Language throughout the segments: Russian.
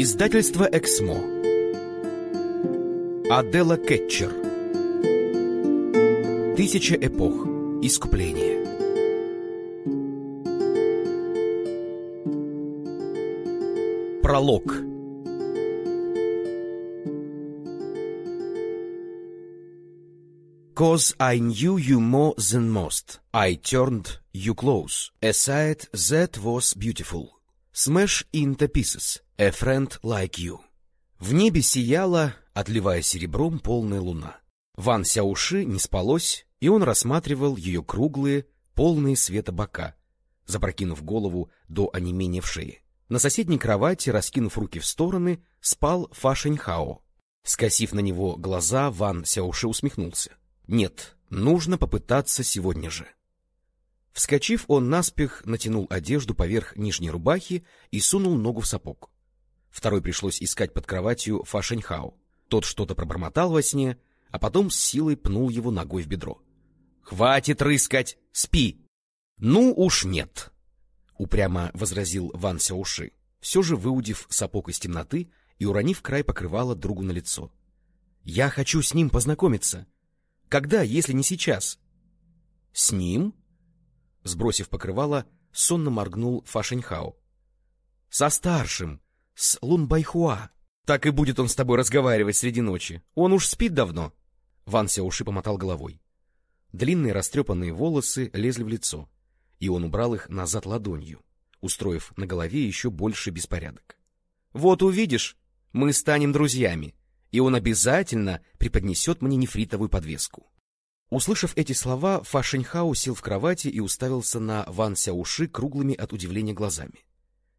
Издательство «Эксмо». Адела Кетчер. Тысяча эпох. Искупление. Пролог. Cause I knew you more than most, I turned you close. A sight that was beautiful. Smash into pieces, a friend like you. В небе сияла, отливая серебром, полная луна. Ван Сяуши не спалось, и он рассматривал ее круглые, полные света бока, запрокинув голову до онемения в шее. На соседней кровати, раскинув руки в стороны, спал Фа Шэньхао. Скосив на него глаза, Ван Сяуши усмехнулся. Нет, нужно попытаться сегодня же. Вскочив, он наспех натянул одежду поверх нижней рубахи и сунул ногу в сапог. Второй пришлось искать под кроватью Фашеньхао. Тот что-то пробормотал во сне, а потом с силой пнул его ногой в бедро. — Хватит рыскать! Спи! — Ну уж нет! — упрямо возразил Ван Сяуши, все же выудив сапог из темноты и уронив край покрывала другу на лицо. — Я хочу с ним познакомиться. — когда, если не сейчас? — С ним? Сбросив покрывало, сонно моргнул Фашеньхао. — Со старшим, с Лунбайхуа. Так и будет он с тобой разговаривать среди ночи. Он уж спит давно. Ван Сяуши помотал головой. Длинные растрепанные волосы лезли в лицо, и он убрал их назад ладонью, устроив на голове еще больше беспорядок. — Вот увидишь, мы станем друзьями и он обязательно преподнесет мне нефритовую подвеску. Услышав эти слова, Фа Шеньхао сел в кровати и уставился на Ван Сяуши круглыми от удивления глазами.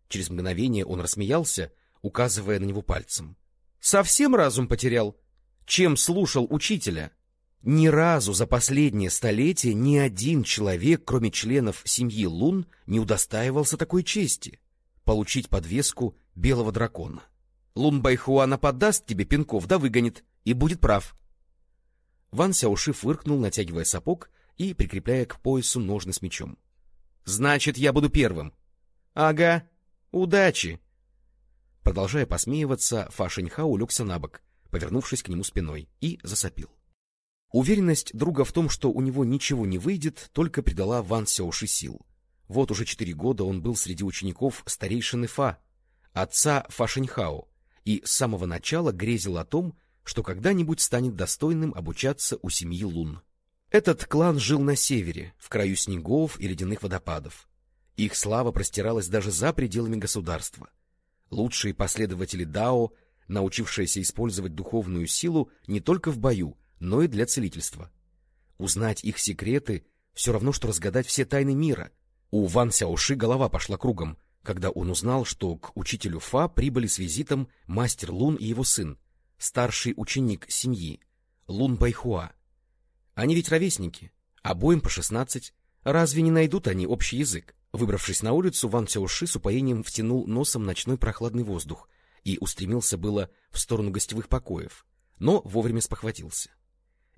Через мгновение он рассмеялся, указывая на него пальцем. — Совсем разум потерял? Чем слушал учителя? Ни разу за последнее столетие ни один человек, кроме членов семьи Лун, не удостаивался такой чести — получить подвеску белого дракона. Лун Байхуана подаст тебе пинков, да выгонит, и будет прав. Ван Сяуши фыркнул, натягивая сапог и прикрепляя к поясу ножны с мечом. — Значит, я буду первым. — Ага, удачи. Продолжая посмеиваться, Фа Шеньха улегся на бок, повернувшись к нему спиной, и засопил. Уверенность друга в том, что у него ничего не выйдет, только придала Ван Сяуши сил. Вот уже четыре года он был среди учеников старейшины Фа, отца Фа Шеньхао, и с самого начала грезил о том, что когда-нибудь станет достойным обучаться у семьи Лун. Этот клан жил на севере, в краю снегов и ледяных водопадов. Их слава простиралась даже за пределами государства. Лучшие последователи Дао, научившиеся использовать духовную силу не только в бою, но и для целительства. Узнать их секреты — все равно, что разгадать все тайны мира. У Ван Сяоши голова пошла кругом — когда он узнал, что к учителю Фа прибыли с визитом мастер Лун и его сын, старший ученик семьи, Лун Байхуа. Они ведь ровесники, обоим по шестнадцать. Разве не найдут они общий язык? Выбравшись на улицу, Ван Цяуши с упоением втянул носом ночной прохладный воздух и устремился было в сторону гостевых покоев, но вовремя спохватился.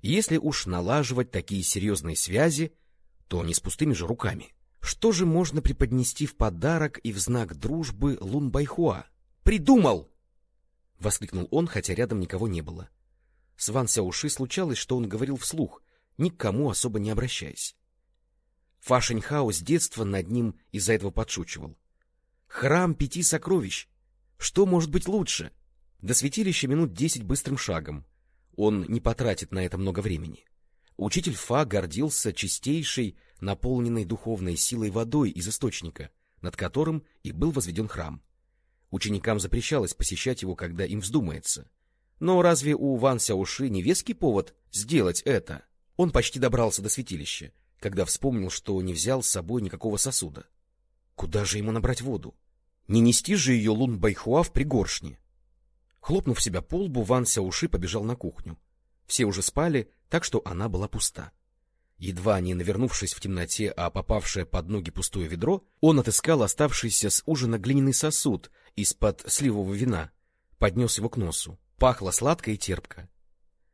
Если уж налаживать такие серьезные связи, то не с пустыми же руками. Что же можно преподнести в подарок и в знак дружбы Лун Байхуа? «Придумал!» — воскликнул он, хотя рядом никого не было. С Ван Сяуши случалось, что он говорил вслух, ни к кому особо не обращаясь. Фа Шэньхао с детства над ним из-за этого подшучивал. «Храм пяти сокровищ! Что может быть лучше?» До святилища минут десять быстрым шагом. Он не потратит на это много времени. Учитель Фа гордился чистейшей, наполненной духовной силой водой из источника, над которым и был возведен храм. Ученикам запрещалось посещать его, когда им вздумается. Но разве у Ван Сяоши не веский повод сделать это? Он почти добрался до святилища, когда вспомнил, что не взял с собой никакого сосуда. Куда же ему набрать воду? Не нести же ее Лун Байхуа в пригоршне. Хлопнув себя по лбу, Ван Сяуши побежал на кухню. Все уже спали, так что она была пуста. Едва не навернувшись в темноте, а попавшее под ноги пустое ведро, он отыскал оставшийся с ужина глиняный сосуд из-под сливового вина, поднес его к носу. Пахло сладко и терпко.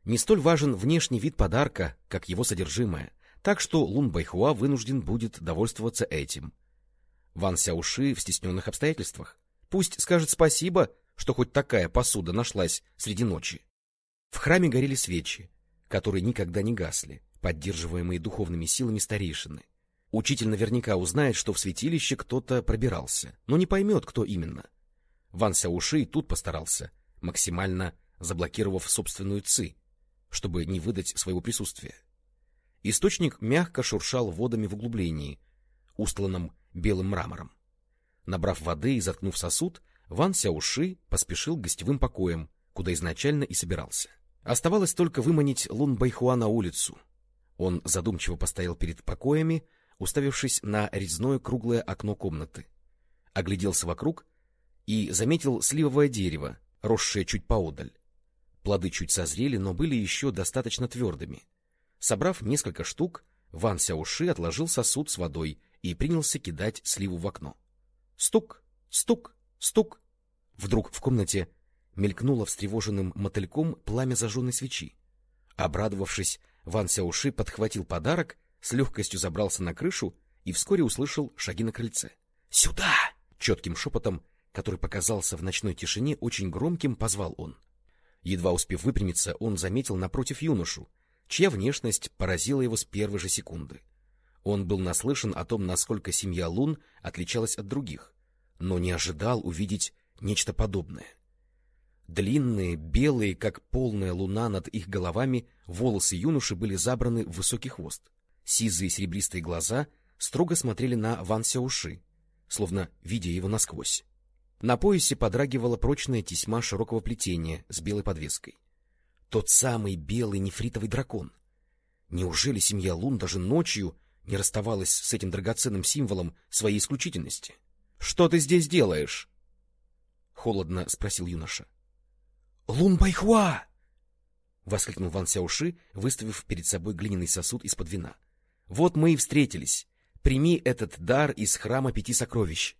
Не столь важен внешний вид подарка, как его содержимое, так что Лун Байхуа вынужден будет довольствоваться этим. Ван Сяуши в стесненных обстоятельствах. Пусть скажет спасибо, что хоть такая посуда нашлась среди ночи. В храме горели свечи, которые никогда не гасли, поддерживаемые духовными силами старейшины. Учитель наверняка узнает, что в святилище кто-то пробирался, но не поймет, кто именно. Ван Сяуши тут постарался, максимально заблокировав собственную ци, чтобы не выдать своего присутствия. Источник мягко шуршал водами в углублении, устланном белым мрамором. Набрав воды и заткнув сосуд, Ван Сяуши поспешил к гостевым покоям, куда изначально и собирался. Оставалось только выманить Лун Байхуа на улицу. Он задумчиво постоял перед покоями, уставившись на резное круглое окно комнаты. Огляделся вокруг и заметил сливовое дерево, росшее чуть поодаль. Плоды чуть созрели, но были еще достаточно твердыми. Собрав несколько штук, Ван Сяуши отложил сосуд с водой и принялся кидать сливу в окно. Стук, стук, стук. Вдруг в комнате мелькнуло встревоженным мотыльком пламя зажженной свечи. Обрадовавшись, Ван Сяуши подхватил подарок, с легкостью забрался на крышу и вскоре услышал шаги на крыльце. «Сюда!» — четким шепотом, который показался в ночной тишине очень громким, позвал он. Едва успев выпрямиться, он заметил напротив юношу, чья внешность поразила его с первой же секунды. Он был наслышан о том, насколько семья Лун отличалась от других, но не ожидал увидеть нечто подобное. Длинные, белые, как полная луна над их головами, волосы юноши были забраны в высокий хвост. Сизые серебристые глаза строго смотрели на Ван Сяуши, словно видя его насквозь. На поясе подрагивала прочная тесьма широкого плетения с белой подвеской. Тот самый белый нефритовый дракон. Неужели семья Лун даже ночью не расставалась с этим драгоценным символом своей исключительности? — Что ты здесь делаешь? — холодно спросил юноша. — Лун Байхуа! — воскликнул Ван Сяуши, выставив перед собой глиняный сосуд из-под вина. — Вот мы и встретились. Прими этот дар из храма пяти сокровищ.